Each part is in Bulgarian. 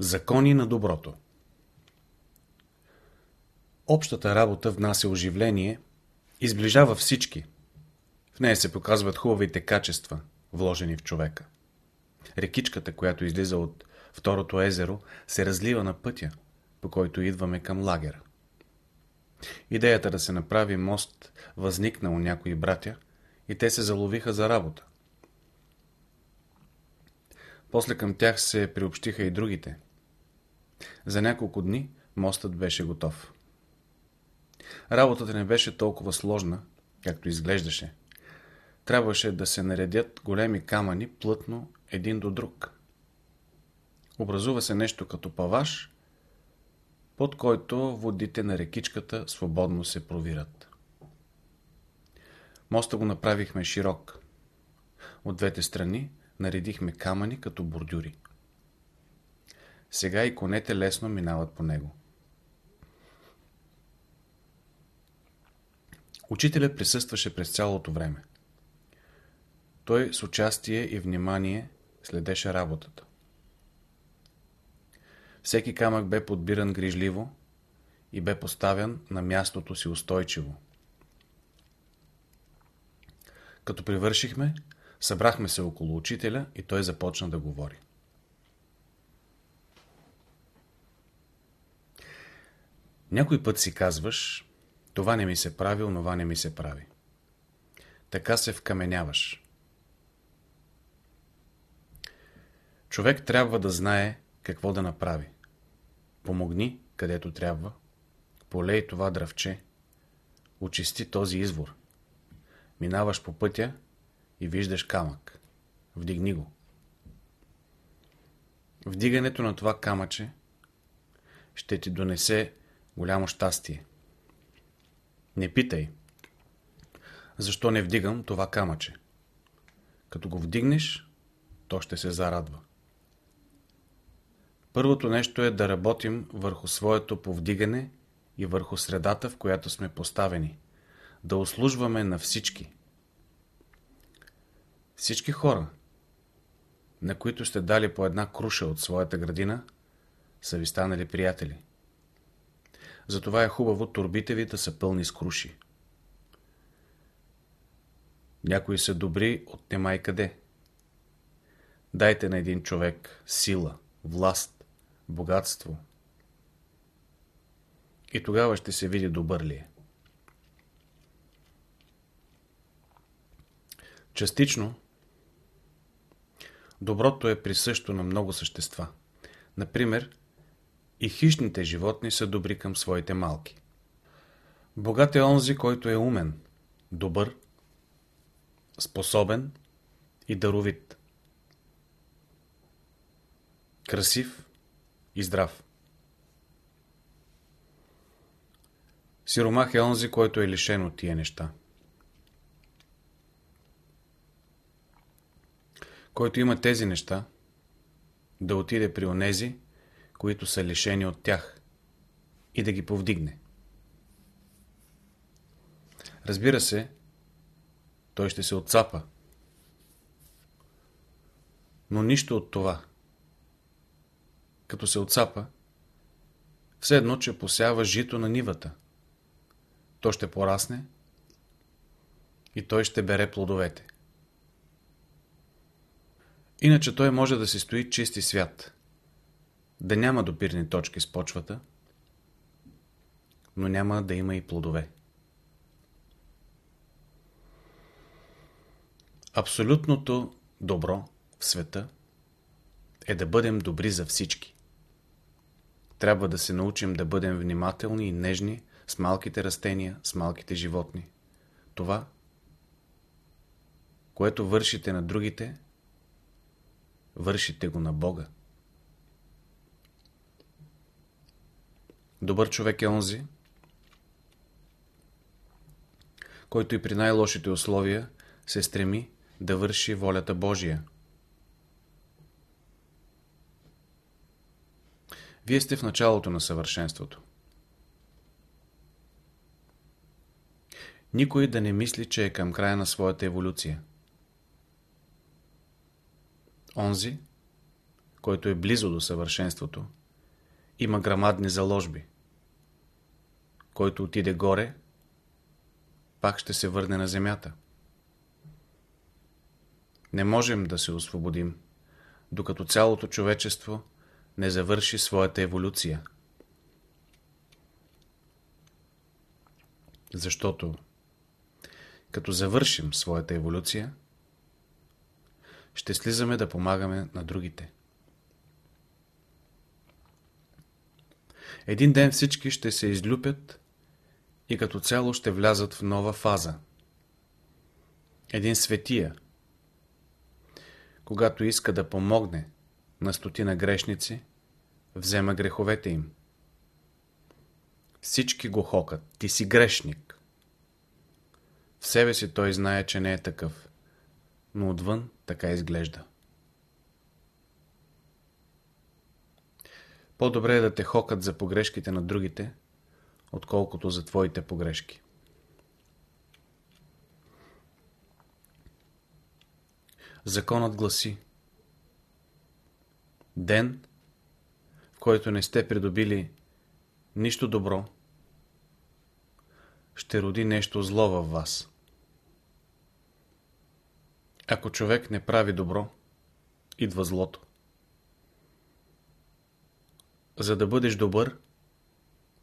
Закони на доброто Общата работа внася оживление и сближава всички. В нея се показват хубавите качества, вложени в човека. Рекичката, която излиза от второто езеро, се разлива на пътя, по който идваме към лагера. Идеята да се направи мост възникна у някои братя и те се заловиха за работа. После към тях се приобщиха и другите. За няколко дни мостът беше готов. Работата не беше толкова сложна, както изглеждаше. Трябваше да се наредят големи камъни плътно един до друг. Образува се нещо като паваш, под който водите на рекичката свободно се провират. Моста го направихме широк. От двете страни наредихме камъни като бордюри. Сега и конете лесно минават по него. Учителят присъстваше през цялото време. Той с участие и внимание следеше работата. Всеки камък бе подбиран грижливо и бе поставен на мястото си устойчиво. Като привършихме, събрахме се около учителя и той започна да говори. Някой път си казваш, това не ми се прави, онова не ми се прави. Така се вкаменяваш. Човек трябва да знае какво да направи. Помогни, където трябва. Полей това дръвче. Очисти този извор. Минаваш по пътя и виждаш камък. Вдигни го. Вдигането на това камъче ще ти донесе голямо щастие. Не питай. Защо не вдигам това камъче? Като го вдигнеш, то ще се зарадва. Първото нещо е да работим върху своето повдигане и върху средата, в която сме поставени. Да услужваме на всички. Всички хора, на които сте дали по една круша от своята градина, са ви станали приятели. Затова е хубаво турбите ви да са пълни с круши. Някои са добри от немай къде. Дайте на един човек сила, власт, богатство. И тогава ще се види добър ли е. Частично, доброто е присъщо на много същества. Например, и хищните животни са добри към своите малки. Богат е онзи, който е умен, добър, способен и даровит. Красив и здрав. Сиромах е онзи, който е лишен от тия неща. Който има тези неща, да отиде при онези, които са лишени от тях и да ги повдигне. Разбира се, той ще се отцапа. Но нищо от това. Като се отцапа, все едно, че посява жито на нивата. То ще порасне и той ще бере плодовете. Иначе той може да си стои чисти свят да няма допирни точки с почвата, но няма да има и плодове. Абсолютното добро в света е да бъдем добри за всички. Трябва да се научим да бъдем внимателни и нежни с малките растения, с малките животни. Това, което вършите на другите, вършите го на Бога. Добър човек е онзи, който и при най-лошите условия се стреми да върши волята Божия. Вие сте в началото на съвършенството. Никой да не мисли, че е към края на своята еволюция. Онзи, който е близо до съвършенството, има грамадни заложби. Който отиде горе, пак ще се върне на земята. Не можем да се освободим, докато цялото човечество не завърши своята еволюция. Защото, като завършим своята еволюция, ще слизаме да помагаме на другите. Един ден всички ще се излюпят и като цяло ще влязат в нова фаза. Един светия, когато иска да помогне на стотина грешници, взема греховете им. Всички го хокат. Ти си грешник. В себе си той знае, че не е такъв, но отвън така изглежда. По-добре е да те хокат за погрешките на другите, отколкото за твоите погрешки. Законът гласи Ден, в който не сте придобили нищо добро, ще роди нещо зло във вас. Ако човек не прави добро, идва злото. За да бъдеш добър,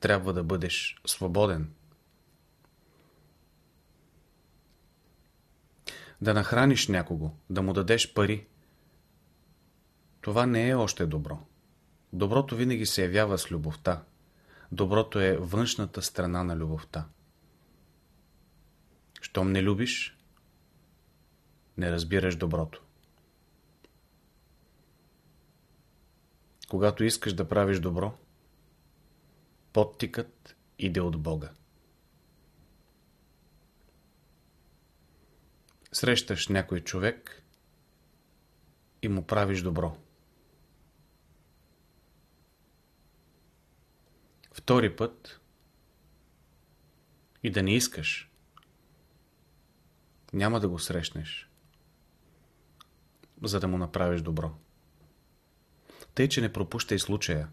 трябва да бъдеш свободен. Да нахраниш някого, да му дадеш пари. Това не е още добро. Доброто винаги се явява с любовта. Доброто е външната страна на любовта. Щом не любиш, не разбираш доброто. Когато искаш да правиш добро, подтикът иде от Бога. Срещаш някой човек и му правиш добро. Втори път и да не искаш, няма да го срещнеш, за да му направиш добро. Тъй, че не пропущай случая.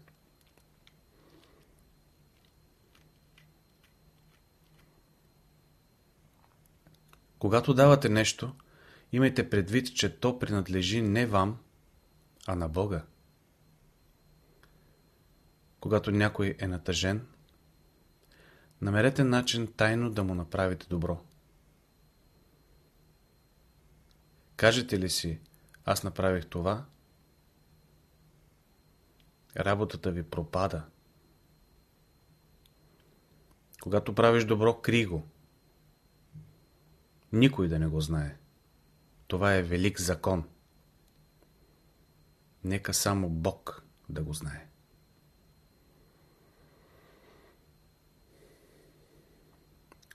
Когато давате нещо, имайте предвид, че то принадлежи не вам, а на Бога. Когато някой е натъжен, намерете начин тайно да му направите добро. Кажете ли си, аз направих това, работата ви пропада. Когато правиш добро, кри го. Никой да не го знае. Това е велик закон. Нека само Бог да го знае.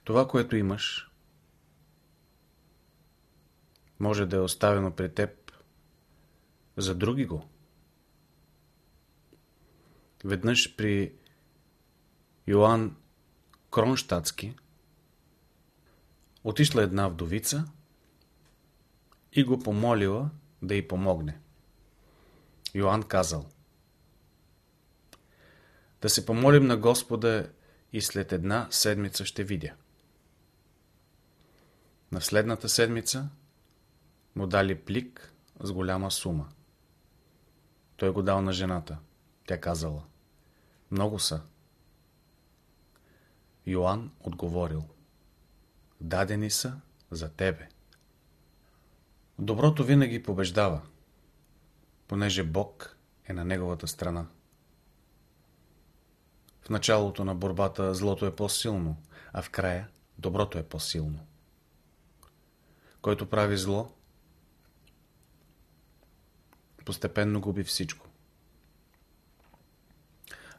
Това, което имаш, може да е оставено при теб за други го. Веднъж при Йоанн Кронштадтски отишла една вдовица и го помолила да й помогне. Йоанн казал Да се помолим на Господа и след една седмица ще видя. На следната седмица му дали плик с голяма сума. Той го дал на жената. Тя казала Много са. Йоанн отговорил Дадени са за тебе. Доброто винаги побеждава, понеже Бог е на неговата страна. В началото на борбата злото е по-силно, а в края доброто е по-силно. Който прави зло, постепенно губи всичко.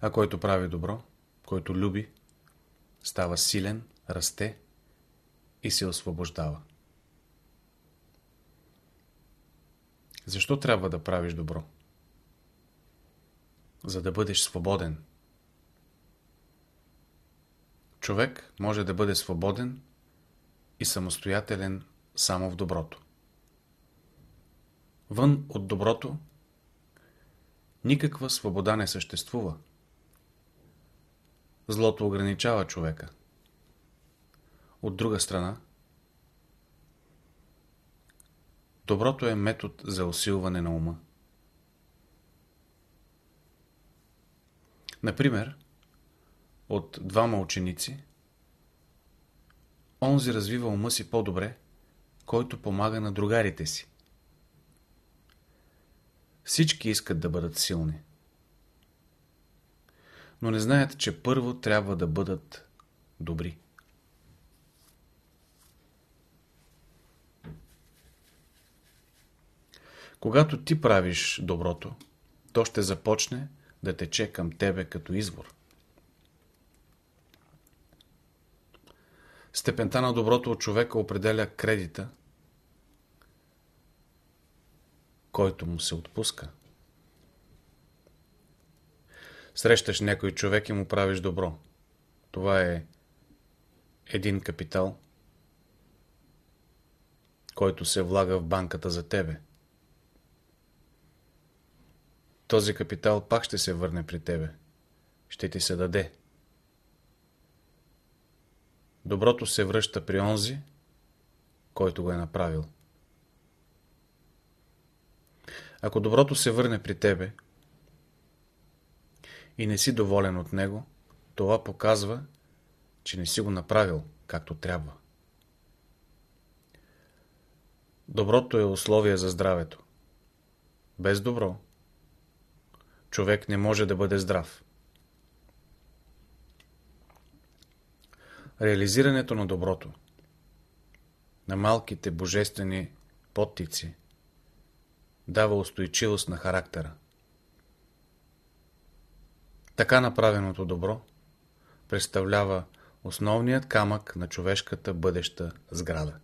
А който прави добро, който люби, става силен, расте и се освобождава. Защо трябва да правиш добро? За да бъдеш свободен. Човек може да бъде свободен и самостоятелен само в доброто. Вън от доброто никаква свобода не съществува. Злото ограничава човека. От друга страна, доброто е метод за усилване на ума. Например, от двама ученици, онзи развива ума си по-добре, който помага на другарите си. Всички искат да бъдат силни. Но не знаят, че първо трябва да бъдат добри. Когато ти правиш доброто, то ще започне да тече към тебе като извор. Степента на доброто от човека определя кредита, който му се отпуска. Срещаш някой човек и му правиш добро. Това е един капитал, който се влага в банката за тебе. Този капитал пак ще се върне при тебе. Ще ти се даде. Доброто се връща при онзи, който го е направил. Ако доброто се върне при тебе и не си доволен от него, това показва, че не си го направил както трябва. Доброто е условие за здравето. Без добро човек не може да бъде здрав. Реализирането на доброто, на малките божествени подтици, дава устойчивост на характера. Така направеното добро представлява основният камък на човешката бъдеща сграда.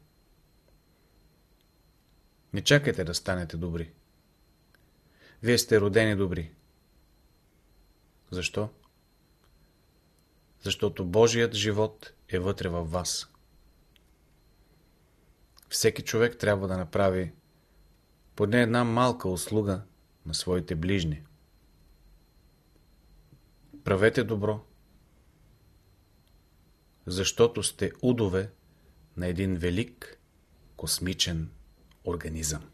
Не чакайте да станете добри. Вие сте родени добри. Защо? Защото Божият живот е вътре във вас. Всеки човек трябва да направи поне една малка услуга на своите ближни. Правете добро, защото сте удове на един велик космичен организъм.